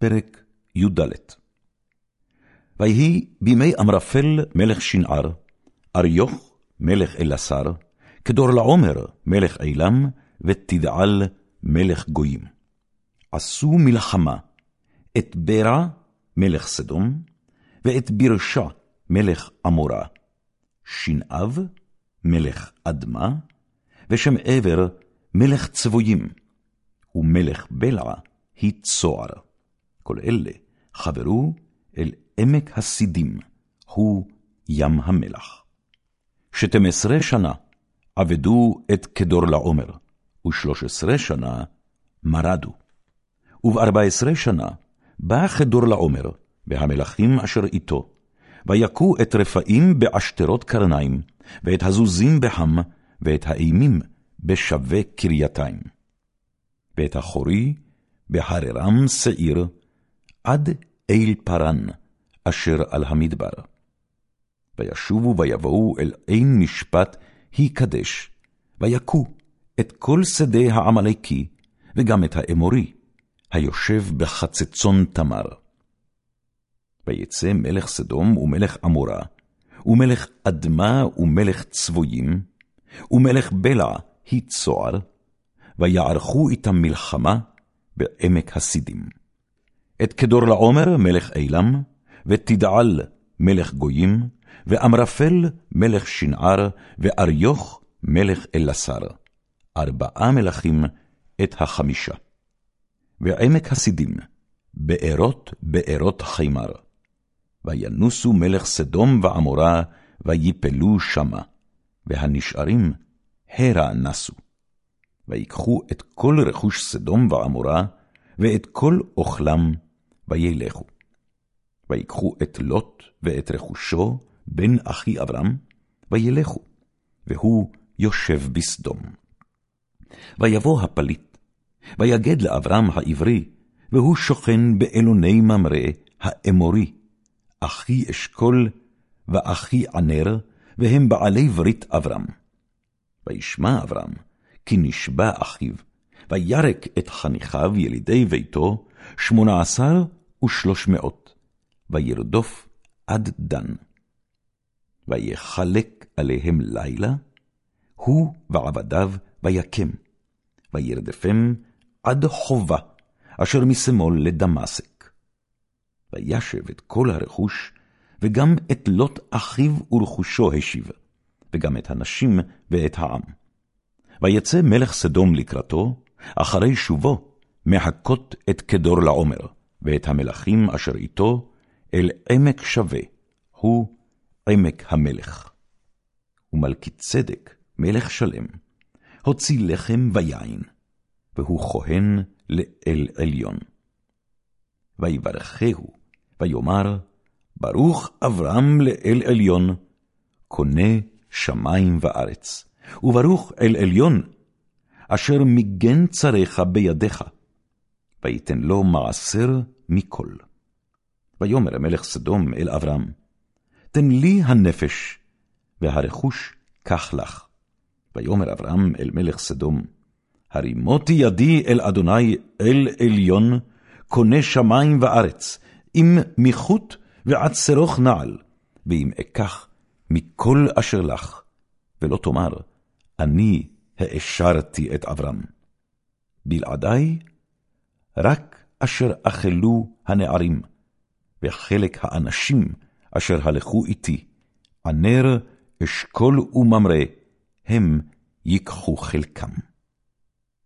פרק י"ד ויהי בימי אמרפל מלך שנער, אריוך מלך אלעשר, כדור לעומר מלך עילם, ותדעל מלך גויים. עשו מלחמה את ברע מלך סדום, ואת ברשע מלך עמורה, שנאב מלך אדמה, ושם עבר מלך צבויים, ומלך בלע היא צוער. כל אלה חברו אל עמק הסידים, הוא ים המלח. שתים עשרה שנה עבדו את כדור לעומר, ושלוש עשרה שנה מרדו. ובארבע עשרה שנה בא כדור לעומר, והמלכים אשר איתו, ויכו את רפאים בעשתרות קרניים, ואת הזוזים בחם, ואת האימים בשווה קרייתיים. ואת החורי בחררם שעיר, עד אל פרן, אשר על המדבר. וישובו ויבואו אל עין משפט קדש, ויכו את כל שדה העמלקי, וגם את האמורי, היושב בחצצון תמר. ויצא מלך סדום ומלך עמורה, ומלך אדמה ומלך צבויים, ומלך בלע היא צוער, ויערכו איתם מלחמה בעמק הסידים. את כדור לעומר מלך עילם, ותדעל מלך גויים, ואמרפל מלך שנער, ואריוך מלך אלעשר. ארבעה מלכים את החמישה. ועמק הסידים, בארות בארות חימר. וינוסו מלך סדום ועמורה, ויפלו שמה, והנשארים הרה נסו. ויקחו את כל רכוש סדום ועמורה, ואת כל אוכלם, וילכו. ויקחו את לוט ואת רכושו, בן אחי אברהם, וילכו, והוא יושב בסדום. ויבוא הפליט, ויגד לאברהם העברי, והוא שוכן באלוני ממרא האמורי, אחי אשכול ואחי ענר, והם בעלי ברית אברהם. וישמע אברהם, כי נשבע אחיו, וירק את חניכיו ילידי ביתו, שמונה עשר ושלוש מאות, וירדוף עד דן. ויחלק עליהם לילה, הוא ועבדיו ויקם, וירדפם עד חובה, אשר משמאל לדמשק. וישב את כל הרכוש, וגם את לוט אחיו ורכושו השיב, וגם את הנשים ואת העם. ויצא מלך סדום לקראתו, אחרי שובו, מחקות את כדור לעומר, ואת המלכים אשר איתו, אל עמק שווה, הוא עמק המלך. ומלכי צדק, מלך שלם, הוציא לחם ויין, והוא כהן לאל עליון. ויברכהו, ויאמר, ברוך אברהם לאל עליון, קונה שמים וארץ, וברוך אל עליון, אשר מגן צריך בידיך, ויתן לו מעשר מכל. ויאמר המלך סדום אל אברהם, תן לי הנפש, והרכוש קח לך. ויאמר אברהם אל מלך סדום, הרימותי ידי אל אדוני אל עליון, קונה שמים וארץ, אם מחוט ועד שרוך נעל, ואם אקח מכל אשר לך, ולא תאמר, אני האשרתי את אברהם. בלעדי, רק אשר אכלו הנערים, וחלק האנשים אשר הלכו איתי, ענר, אשכול וממרא, הם ייקחו חלקם.